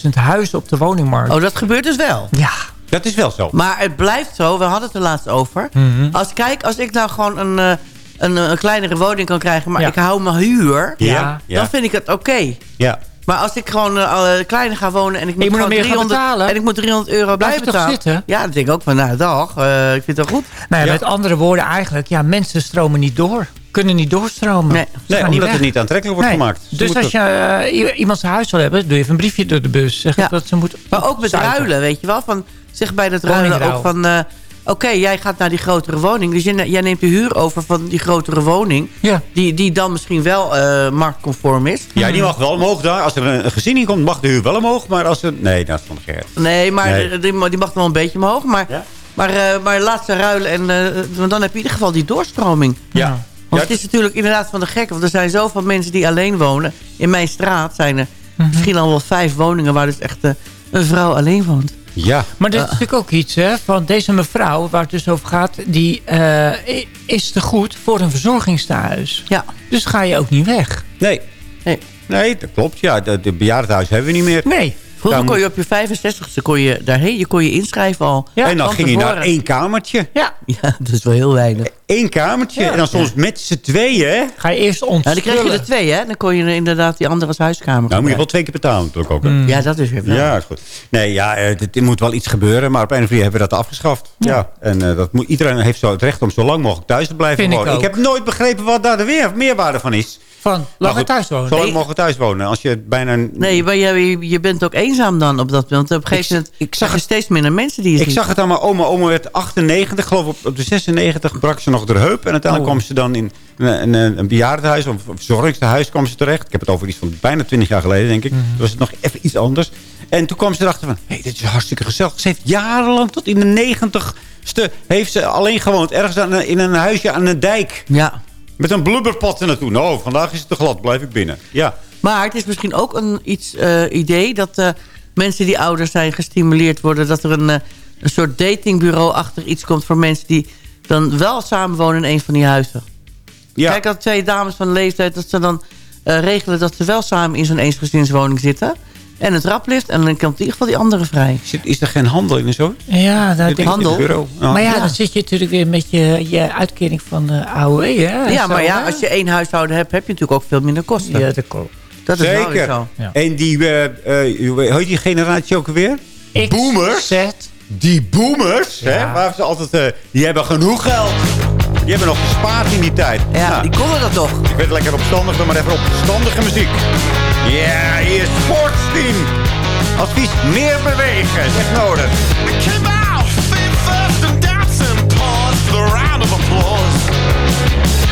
100.000 huizen op de woningmarkt. Oh, dat gebeurt dus wel. Ja. Dat is wel zo. Maar het blijft zo, we hadden het er laatst over. Mhm. Als, kijk, als ik nou gewoon een, eh, een, een kleinere woning kan krijgen... maar Ja. ik hou mijn huur, Ja, ja. dan vind ik het oké. Ja. Maar als ik gewoon eh, eh, kleiner ga wonen en ik moet, moet nog gewoon meer gaan 300, betalen. en ik moet 300 euro blijven toch betalen. zitten? Ja, dan denk ik ook van, nou dag, eh, ik vind het wel goed. Nou ja, Ja. met andere woorden eigenlijk... ja, mensen stromen niet door. Kunnen niet doorstromen. Nee. Nee, omdat weg. het niet aantrekkelijk wordt Nee. gemaakt. Ze Dus als je eh, i- iemand zijn huis wil hebben... doe je even een briefje door de bus. Zeg Ja. dat ze moet Maar ook met ruilen, weet je wel. Van, zeg bij dat ruilen ook van... Oké, jij gaat naar die grotere woning. Dus jij, jij neemt de huur over van die grotere woning. Ja. Die, die dan misschien wel eh, marktconform is. Ja, die mag wel omhoog daar. Als er een, een gezin in komt, mag de huur wel omhoog. Maar als er... Nee, dat is van de. Nee, maar Nee. Die, die mag wel een beetje omhoog. Maar, Ja? maar, eh, maar laat ze ruilen. En, eh, want dan heb je in ieder geval die doorstroming. Ja. Want Ja, het is natuurlijk inderdaad van de gek. Want er zijn zoveel mensen die alleen wonen. In mijn straat zijn er Mhm. misschien al wel vijf woningen... waar dus echt een vrouw alleen woont. Ja. Maar dit is natuurlijk ook iets, hè, van deze mevrouw waar het dus over gaat, die eh, is te goed voor een verzorgingstehuis. Ja. Dus ga je ook niet weg. Nee. Nee. Nee, dat klopt. Ja, de bejaardenhuis hebben we niet meer. Nee. Vroeger Ja, kon je op je 65ste kon je daarheen. Je kon je inschrijven al. Ja, en dan ging je naar één kamertje. Ja. Ja, dat is wel heel weinig. Eén kamertje. En dan soms met z'n tweeën, hè? Ga je eerst Nou, dan kreeg je er twee, hè? Dan kon je inderdaad die andere als huiskamer Nou, moet je wel twee keer betalen natuurlijk ook. hè? Mm. Ja, dat is weer. Ja, is goed. Nee, ja, eh, dit- er moet wel iets gebeuren. Maar op een of andere manier hebben we dat afgeschaft. Ja. En eh, dat moet, iedereen heeft zo het recht om zo lang mogelijk thuis te blijven Vind ik wonen. ook. heb nooit begrepen wat daar de weer, meerwaarde van is. Van, laat maar thuis wonen. Zo Nee. mogen thuis wonen. Als je bijna... Nee, maar je, je bent ook eenzaam dan op dat moment. Op een gegeven Ik- moment ik zag zag je steeds minder mensen die je Ik ziet. zag het aan mijn oma. Oma werd 98. Ik geloof op, op de 96 brak ze nog de heup. En uiteindelijk Oh. kwam ze dan in een, een, een bejaardenhuis. Of een verzorgingstehuis kwam ze terecht. Ik heb het over iets van bijna 20 jaar geleden, denk ik. Mhm. Toen was het nog even iets anders. En toen kwam ze erachter van... Hé, hey, dit is hartstikke gezellig. Ze heeft jarenlang tot in de 90ste... heeft ze alleen gewoond. Ergens aan in een huisje aan een dijk. Ja. Met een blubberpad er naartoe. Nou, vandaag is het te glad. Blijf ik binnen. Ja. Maar het is misschien ook een iets eh, idee dat eh, mensen die ouder zijn gestimuleerd worden. Dat er een, eh, een soort datingbureau achter iets komt voor mensen die dan wel samenwonen in een van die huizen. ja. Kijk, dat twee dames van leeftijd, dat ze dan regelen dat ze wel samen in zo'n eensgezinswoning zitten. En het raplift en dan komt in ieder geval die andere vrij. Is, is er geen handel in en zo? Ja, daar denk ik. handel. Bureau. Oh. Maar ja, Ja. dan zit je natuurlijk weer met je, je uitkering van de AOW, hè? Ja, Zo, maar ja, hè? als je één huishouden hebt, heb je natuurlijk ook veel minder kosten. Ja, dat klopt. Dat is wel weer Zeker. zo. Ja. En die, eh eh, hoe heet die generatie ook alweer? X, Boomers? Z. Die boomers, Ja. hè, waar ze altijd, eh, die hebben genoeg geld. Die hebben nog gespaard in die tijd. Ja, Nou, die konden dat toch. Ik werd lekker opstandig, maar even opstandige muziek. Ja, Sportsteam. Advies, meer bewegen, is echt nodig. I came out feet first and dancing, paused for the round of applause.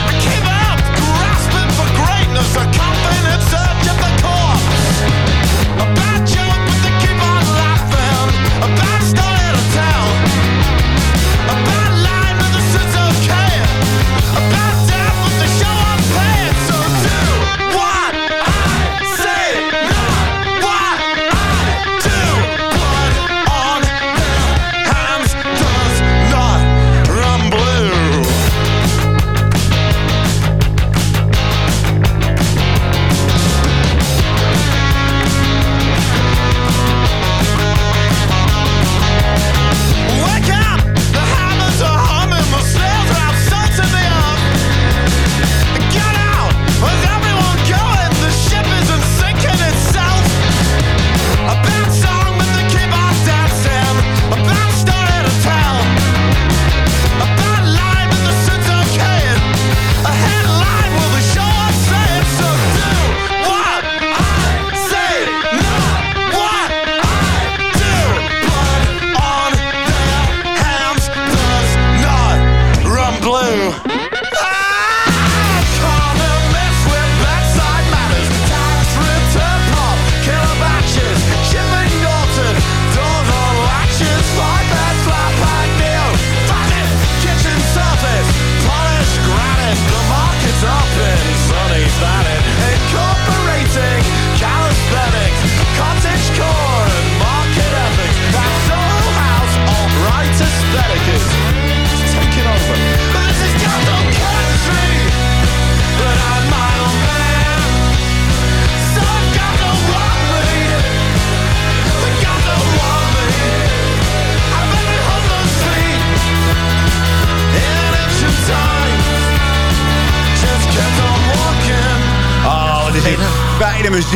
I came out grasping for greatness, a confident search of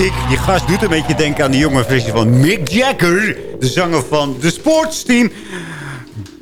muziek. Die gast doet een beetje denken aan de jonge versie van Mick Jagger. De zanger van de sportsteam.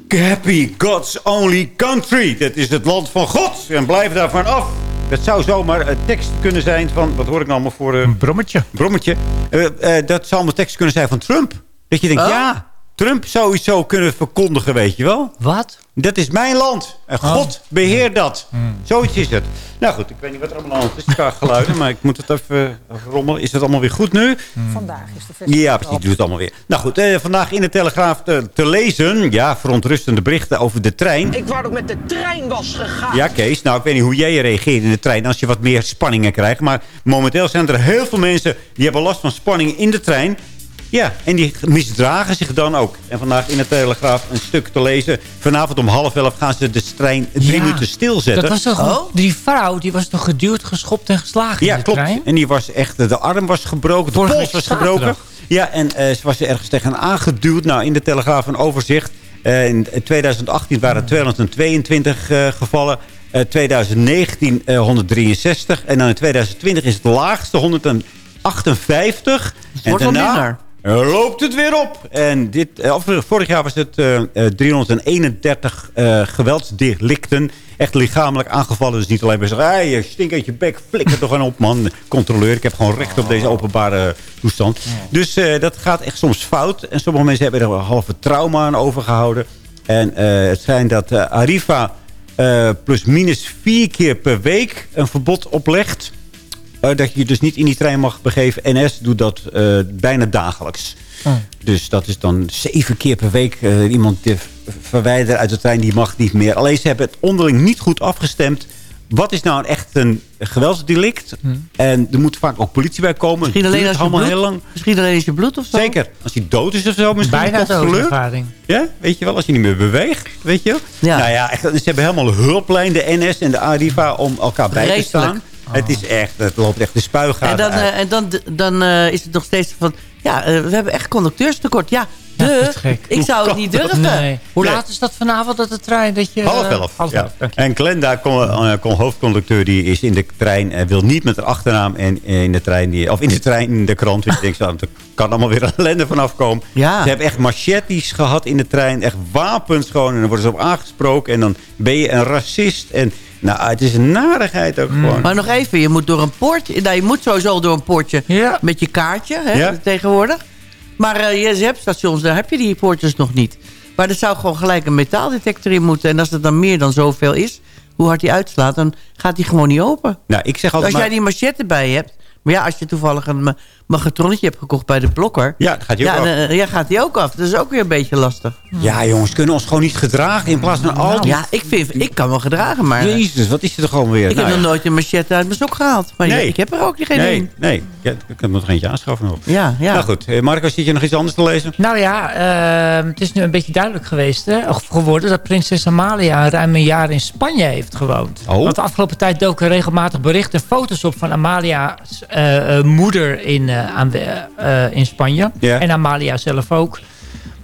Happy God's Only Country. Dat is het land van God. En blijf daarvan af. Dat zou zomaar een tekst kunnen zijn van... Wat hoor ik nou allemaal voor... een brommetje. Brommetje. Eh, eh, dat zou een tekst kunnen zijn van Trump. Dat je denkt, Oh? ja... Trump zo kunnen verkondigen, weet je wel. Wat? Dat is mijn land. En God beheert dat. Zoiets is het. Nou goed, ik weet niet wat er allemaal aan is qua geluiden. maar ik moet het even rommelen. Is het allemaal weer goed nu? Vandaag is de festival. Ja, precies. Doe het allemaal weer. Nou goed, eh, vandaag in de Telegraaf te, te lezen. Ja, verontrustende berichten over de trein. Ik wou dat ik met de trein was gegaan. Ja, Kees. Nou, ik weet niet hoe jij reageert in de trein als je wat meer spanningen krijgt. Maar momenteel zijn er heel veel mensen die hebben last van spanning in de trein. Ja, en die misdragen zich dan ook. En vandaag in de Telegraaf een stuk te lezen. Vanavond om half elf gaan ze de trein drie Ja, minuten stilzetten. Dat was toch, Die vrouw die was toch geduwd, geschopt en geslagen Ja, in de klopt. trein? En die was echt, de arm was gebroken, de Vorige pols was gebroken. Ja, en eh, ze was er ergens tegen aangeduwd. Nou, in de Telegraaf een overzicht. Eh, in 2018 waren er 222 eh, gevallen. Eh, 2019 eh, 163. En dan in 2020 is het laagste 158. en wordt wel minder. Eh, loopt het weer op. En dit, eh, of, vorig jaar was het eh, eh, 331 eh geweldsdelicten. Echt lichamelijk aangevallen. Dus niet alleen bij zeggen... Je stink uit je bek, flikker toch gewoon op, man. Controleur, ik heb gewoon recht op deze openbare toestand. Dus eh, dat gaat echt soms fout. En sommige mensen hebben er een halve trauma aan overgehouden. En eh, het zijn dat eh, Arriva eh, plus minus vier keer per week een verbod oplegt. Eh, dat je je dus niet in die trein mag begeven. NS doet dat eh, bijna dagelijks. Dus dat is dan zeven keer per week eh, iemand verwijderen uit de trein. Die mag niet meer. Alleen ze hebben het onderling niet goed afgestemd. Wat is nou echt een geweldsdelict? En er moet vaak ook politie bij komen. Misschien alleen als je bloed, heel lang. Misschien alleen als je bloed of zo? Zeker. Als hij dood is of zo. Misschien Bijna doodervaring. Ja, weet je wel. Als je niet meer beweegt. Weet je wel. Ja. Nou ja, echt, ze hebben helemaal een hulplijn. De NS en de Arriva om elkaar bij te Vreselijk. Het is echt, het loopt echt de spuigaten En dan, eh, en dan, dan eh, is het nog steeds van... Ja, eh, we hebben echt conducteurstekort. Ja, de, ik zou het niet durven. Nee. Hoe Nee. laat is dat vanavond dat de trein? Dat je, Half elf. half ja. elf, dank je. En Glenda, kon, kon hoofdconducteur, die is in de trein... en wil niet met haar achternaam en in de trein... Die, of in de trein, in de krant. Dus denkt, zo, er kan allemaal weer ellende vanaf komen. Ja. Ze hebben echt machetes gehad in de trein. Echt wapens gewoon. En dan worden ze op aangesproken. En dan ben je een racist. En nou, het is een narigheid ook gewoon. Maar nog even, je moet door een poortje... Nou, je moet sowieso door een poortje Ja. met je kaartje hè, Ja. tegenwoordig. Maar eh, je hebt stations, daar heb je die poortjes nog niet. Maar er zou gewoon gelijk een metaaldetector in moeten. En als het dan meer dan zoveel is, hoe hard die uitslaat... dan gaat die gewoon niet open. Nou, ik zeg Als altijd jij maar... die machette bij hebt... Maar ja, als je toevallig een ma- magatronnetje hebt gekocht bij de blokker... Ja, gaat die ook ja, af. dan, eh, ja, gaat die ook af. Dat is ook weer een beetje lastig. Ja, jongens, kunnen ons gewoon niet gedragen in plaats van al die... Ja, ik, vind, ik kan wel gedragen, maar... Jezus, wat is er toch gewoon weer? ik Nou heb ja. nog nooit een machette uit mijn sok gehaald. Maar Nee. ik heb er ook geen Nee, een. nee. Ja, ik heb nog eentje aanschaffen nog. Ja, ja. Nou goed, eh, Marco, zit je nog iets anders te lezen? Nou ja, eh, het is nu een beetje duidelijk geweest, hè, of geworden... dat prinses Amalia ruim een jaar in Spanje heeft gewoond. Oh. Want de afgelopen tijd doken regelmatig berichten en foto's op... van Amalia's eh, eh, moeder in, aan de, eh, in Spanje. En Amalia zelf ook.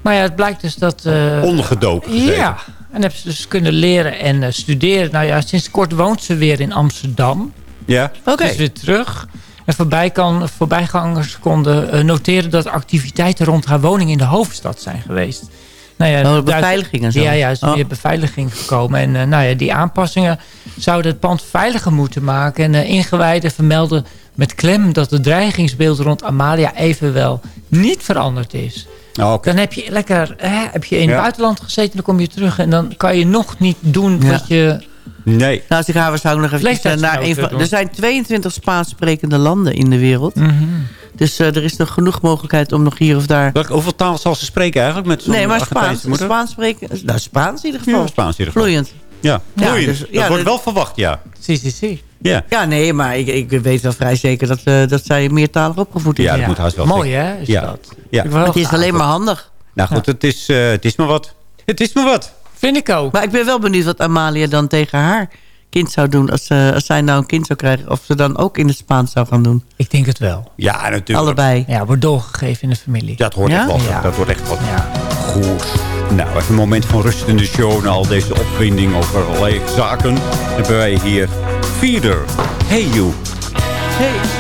Maar ja, het blijkt dus dat... eh, Ondergedoken gezeten. Ja, en hebben ze dus kunnen leren en eh, studeren. Nou ja, sinds kort woont ze weer in Amsterdam. Ja? Oké. Is weer terug. En voorbij kan, voorbijgangers konden eh, noteren dat activiteiten rond haar woning in de hoofdstad zijn geweest. Nou ja, Oh, beveiliging en zo. Ja, ja, er is Oh. meer beveiliging gekomen. En eh, nou ja, die aanpassingen zouden het pand veiliger moeten maken. En uh, ingewijden vermelden met klem dat het dreigingsbeeld rond Amalia evenwel niet veranderd is. Oh, oké. Dan heb je lekker, hè, heb je in Ja. het buitenland gezeten, dan kom je terug en dan kan je nog niet doen Ja. wat je... Nee. Nou, als ik haar zou nog even Leeftijdsgenoten naar een van. Er zijn 22 Spaans sprekende landen in de wereld. Mhm. Dus eh, er is nog genoeg mogelijkheid om nog hier of daar... Welke, hoeveel taal zal ze spreken eigenlijk? Met zo'n Nee, maar Spaans. Spaans spreken... Nou, Spaans in ieder geval. Ja, Spaans in ieder geval. Vloeiend. Ja, Ja, vloeiend. dus- dat ja, wordt dat- wel verwacht, ja. Zie, zie, zie. Ja, Ja, nee, maar ik, ik weet wel vrij zeker dat, eh, dat zij meertalig opgevoed is. ja dat moet haast wel Mooi hè, is Ja. dat. Ja. Ik Het is alleen maar handig. Nou goed, het, is, eh, het is maar wat. Het is maar wat. Vind ik ook. Maar ik ben wel benieuwd wat Amalia dan tegen haar kind zou doen... als, eh, als zij nou een kind zou krijgen. Of ze dan ook in het Spaans zou gaan doen. Ik denk het wel. Ja, natuurlijk. Allebei. Ja, wordt doorgegeven in de familie. Dat hoort Ja? echt wel. Ja. Dat wordt echt wat. Ja. Goed. Nou, even een moment van rust in de show. Na al deze opwinding over allerlei zaken. Hebben wij hier Feeder. Hey you. Hey.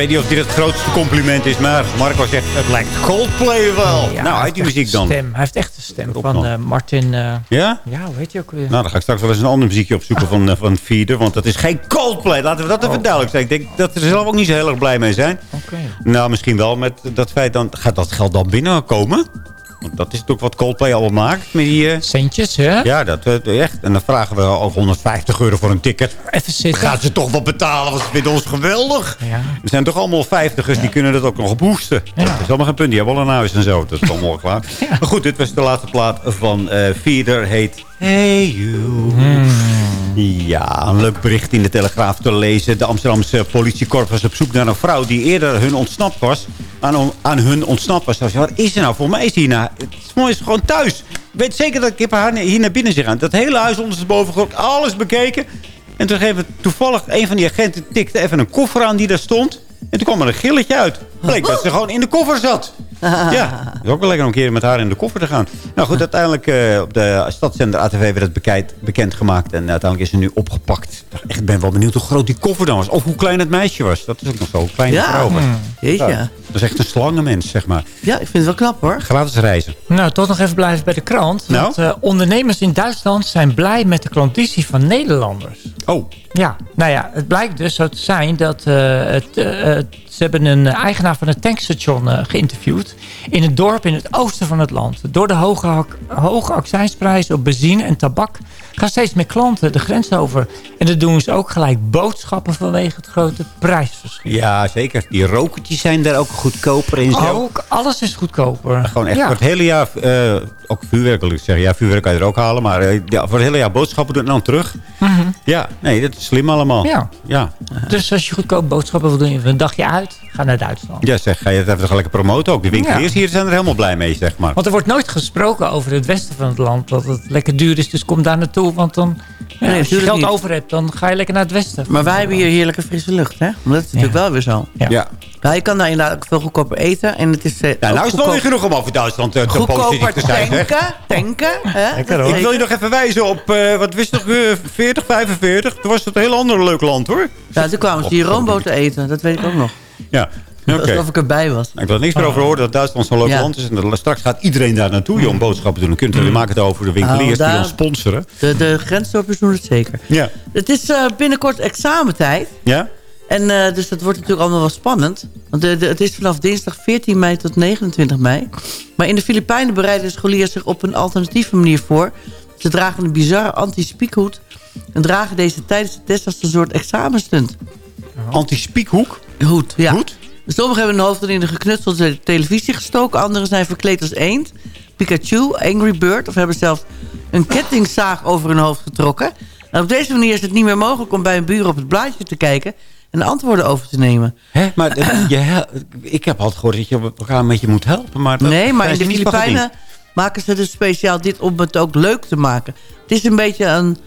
Weet niet of dit het grootste compliment is, maar Marco zegt het lijkt Coldplay wel. Ja, nou, hij uit die muziek dan. Stem. Hij heeft echt een stem van eh, Martin... eh, Ja? ja, hoe heet je ook weer? Nou, dan ga ik straks wel eens een ander muziekje opzoeken van, eh, van Feeder. Want dat is geen Coldplay. Laten we dat even Oh. duidelijk zijn. Ik denk dat ze er zelf ook niet zo heel erg blij mee zijn. Oké. Nou, misschien wel met dat feit dan... Gaat dat geld dan binnenkomen? Want dat is natuurlijk wat Coldplay al maakt. Met die, eh, Centjes, hè? Ja, dat eh, echt. En dan vragen we al 150 euro voor een ticket. Even zitten. Gaan ze toch wel betalen, want ze vinden ons geweldig. Ja. Er zijn toch allemaal vijftigers, die kunnen dat ook nog boosten. Dat is allemaal geen punt. Die hebben al een huis en zo. Dat is allemaal klaar. Maar goed, dit was de laatste plaat van eh Feeder. Heet Hey You. Ja, een leuk bericht in de Telegraaf te lezen. De Amsterdamse politiekorps was op zoek naar een vrouw die eerder hun ontsnapt was. Aan, aan hun ontsnapt was. Waar is ze nou? Volgens mij is die nou, het is gewoon thuis. Ik weet zeker dat ik heb haar hier naar binnen gegaan. Dat hele huis ondersteboven gehoord, alles bekeken. En toen gegeven toevallig een van die agenten tikte even een koffer aan die daar stond. En toen kwam er een gilletje uit. Bleek dat ze gewoon in de koffer zat. Ja, het is ook wel lekker om een keer met haar in de koffer te gaan. Nou goed, uiteindelijk eh, op de stadszender ATV werd het bekend, bekendgemaakt. En uiteindelijk is ze nu opgepakt. Ik echt, ben wel benieuwd hoe groot die koffer dan was. Of hoe klein het meisje was. Dat is ook nog zo. Hoe klein de Ja, vrouw was. hmm, jeetje. Ja, dat is echt een slangenmens, zeg maar. Ja, ik vind het wel knap hoor. Gratis reizen. Nou, toch nog even blijven bij de krant. Nou? Want eh, ondernemers in Duitsland zijn blij met de klanditie van Nederlanders. Oh. Ja, nou ja, het blijkt dus zo te zijn dat eh, het, eh, eh, ze hebben een eigenaar van een tankstation eh, geïnterviewd. In een dorp in het oosten van het land. Door de hoge, hoge accijnsprijzen op benzine en tabak gaan steeds meer klanten de grens over. En dat doen ze ook gelijk boodschappen vanwege het grote prijsverschil. Ja, zeker. Die rokertjes zijn daar ook goedkoper in. Zo. Ook, alles is goedkoper. Gewoon echt Ja. voor het hele jaar, eh, ook vuurwerk wil ik zeggen. Ja, vuurwerk kan je er ook halen. Maar eh, ja, voor het hele jaar boodschappen doen en dan terug. Mhm. Ja, nee, dat is slim allemaal. Ja. Ja, Dus als je goedkoop boodschappen wil doen, een dagje uit, ga naar Duitsland. ja zeg, ga je het even toch lekker promoten ook. De winkeliers Ja. hier zijn er helemaal blij mee, zeg maar. Want er wordt nooit gesproken over het westen van het land. Dat het lekker duur is, dus kom daar naartoe. Want dan, ja, Nee, als je geld niet. over hebt, dan ga je lekker naar het westen. Maar wij hebben hier heerlijke frisse lucht, hè? Maar dat is natuurlijk wel weer zo. Ja. Ja. Ja, je kan daar inderdaad ook veel goedkoper eten. En het is, eh, Ja, ook nou is het wel weer genoeg om over Duitsland eh, te positief Goedkoper te zijn. tanken, tanken. Hè? Ik wil je nog even wijzen op, eh, wat wist nog, eh, 40, 45. Toen was het een heel ander leuk land, hoor. Ja, toen kwamen ze hier roomboten eten. Dat weet ik ook nog. Ja, oké. Alsof ik erbij was. Ik wil er niks meer over horen dat Duitsland zo'n leuk Ja. land is. En dat- straks gaat iedereen daar naartoe om boodschappen te doen. Dan kunt u we maken het over de winkeliers Nou, die ons sponsoren. De, de grensdorpers doen het zeker. Ja. Het is eh, binnenkort examentijd. Ja? En eh, dus dat wordt natuurlijk allemaal wel spannend. Want de, de- het is vanaf dinsdag 14 mei tot 29 mei. Maar in de Filipijnen bereiden scholieren zich op een alternatieve manier voor. Ze dragen een bizarre anti-spiekhoed. En dragen deze tijdens de test als een soort examenstunt. Anti-spiekhoek? Hoed, ja. Hoed? Sommigen hebben hun hoofd in de geknutselde televisie gestoken. Anderen zijn verkleed als eend, Pikachu, Angry Bird... of hebben zelfs een kettingzaag over hun hoofd getrokken. En op deze manier is het niet meer mogelijk om bij een buur op het blaadje te kijken... en antwoorden over te nemen. Hè? Maar eh, je ik heb altijd gehoord dat je elkaar een beetje moet helpen. Maar dat nee, maar in de Filipijnen maken ze dus speciaal dit om het ook leuk te maken. Het is een beetje een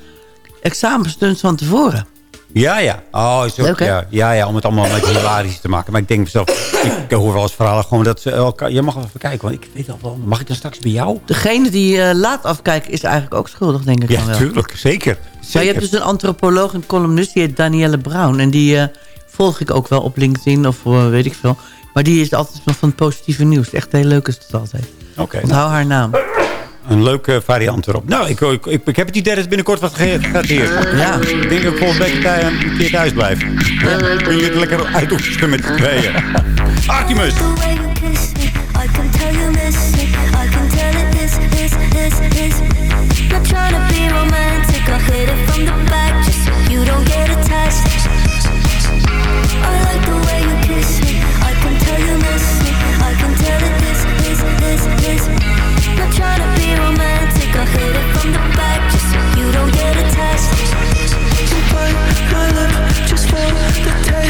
examenstunt van tevoren. Ja, ja. Oh, zo, Leuk, ja, ja, ja, om het allemaal beetje hilarisch te maken. Maar ik denk zelf, ik hoor wel eens verhalen gewoon dat ze elkaar... Je mag wel even kijken, want ik weet al wel... Mag ik dan straks bij jou? Degene die eh, laat afkijken is eigenlijk ook schuldig, denk ik Ja, dan wel. tuurlijk. Zeker. Maar je zeker. hebt dus een antropoloog en columnist, die heet Danielle Brown. En die eh, volg ik ook wel op LinkedIn of eh, weet ik veel. Maar die is altijd nog van het positieve nieuws. Echt heel leuk is het altijd. Oké, Onthoud nou, haar naam. Een leuke variant erop. Nou, ik, ik, ik, ik heb het idee dat het binnenkort wat gaat hier. Ja. Ik denk dat ik volgende week een keer thuis blijf. Ja. Kun je het lekker uitoefenen met z'n tweeën. Artemis! The way I can tell you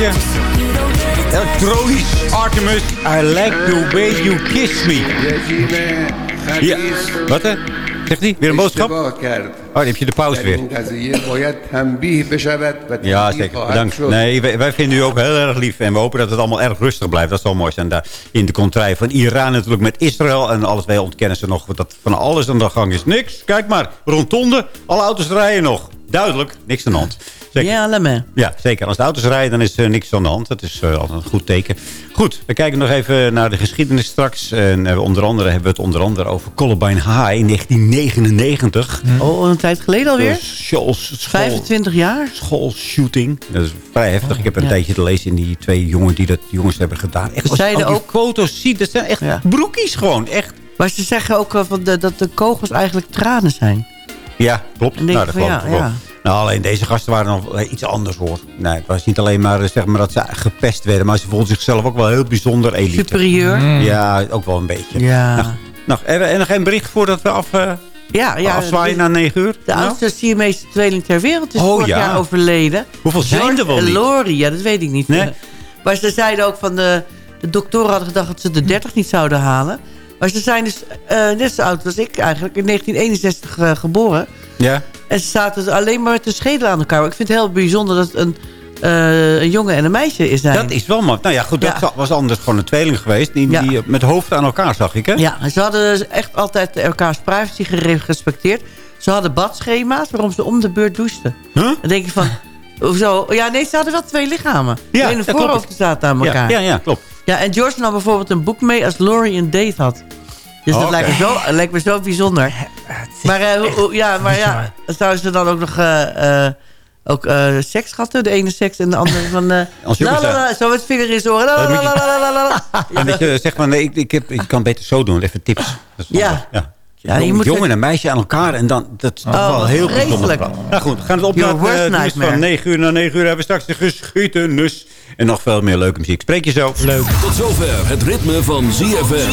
Beetje. Elektronisch. Artemis. I like the way you kiss me. Ja, wat hè? Zegt hij? Weer een boodschap? Oh, dan heb je de pauze weer. Ja, zeker. Bedankt. Nee, wij, wij vinden u ook heel erg lief. En we hopen dat het allemaal erg rustig blijft. Dat zal mooi zijn. Daar in de contraille van Iran natuurlijk met Israël. En alles wij ontkennen ze nog dat van alles aan de gang is. Niks. Kijk maar. Rondonde. Alle auto's rijden nog. Duidelijk. Niks aan de hand. Zeker. Ja, me. Ja, zeker. Als de auto's rijden, dan is er niks aan de hand. Dat is eh, altijd een goed teken. Goed, we kijken nog even naar de geschiedenis straks. En eh, onder andere hebben we het onder andere over Columbine High in 1999. Oh, een tijd geleden alweer? School, school, 25 jaar? Schoolshooting. Dat is vrij heftig. Ik heb een Ja. tijdje gelezen in die twee jongen die dat jongens hebben gedaan. Echt, als je zeiden ook- foto's ziet, dat zijn echt broekies gewoon. Echt. Maar ze zeggen ook eh, van de, dat de kogels eigenlijk tranen zijn. Ja, klopt. Nou, dat van, ja, wel. ja. Nou, alleen deze gasten waren nog iets anders hoor. Nee, het was niet alleen maar, eh, zeg maar dat ze gepest werden. Maar ze voelden zichzelf ook wel heel bijzonder elite. Superieur. Mm. Ja, ook wel een beetje. Ja. Nou, nog, en, en nog een bericht voordat we af, eh, Ja, ja. afzwaaien na 9 uur? De Nou? oudste Siamese tweeling ter wereld is Oh, vorig ja. jaar overleden. Hoeveel zijn George er wel niet? Lori, ja, dat weet ik niet. Nee? Maar ze zeiden ook van de, de doktoren hadden gedacht dat ze de 30 niet zouden halen. Maar ze zijn dus eh, net zo oud als ik eigenlijk, in 1961 eh, geboren. Ja. En ze zaten dus alleen maar met de schedel aan elkaar. Maar ik vind het heel bijzonder dat het een, eh, een jongen en een meisje is. Zijn. Dat is wel mooi. Nou ja, goed, dat was anders gewoon een tweeling geweest. Die, Ja. die met hoofd aan elkaar zag ik, hè? Ja, ze hadden dus echt altijd elkaars privacy gerespecteerd. Ze hadden badschema's waarom ze om de beurt douchten. Dan denk je van, hoezo? Ja, nee, ze hadden wel twee lichamen. Ja, de klopt. voorhoofden zaten aan elkaar. ja, ja, klopt. Ja, en George nam bijvoorbeeld een boek mee als Laurie een date had. Dus dat Oké. lijkt, me zo, lijkt me zo bijzonder. Maar, eh, hoe- hoe- ja, maar ja, zouden ze dan ook nog eh, eh, ook, eh, seks gehad? De ene seks en de andere van... eh Als la, zo met vinger in zijn oren. La. En dat je zegt van, nee, ik, ik, heb, ik kan beter zo doen. Even tips. Dat is Ja. ja. Ja, je Jong- moet jongen en meisje aan elkaar. En dan, dat is toch Oh, wel heel bijzonder. Nou goed, we gaan het op Your naar worst het van 9 uur. Na 9 uur hebben we straks de geschiedenis. En nog veel meer leuke muziek. Spreek je zo. Leuk. Tot zover het ritme van ZFM.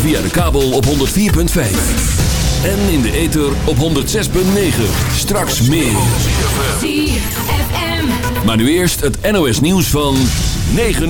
Via de kabel op 104.5. En in de ether op 106.9. Straks meer. Maar nu eerst het NOS nieuws van 9 uur.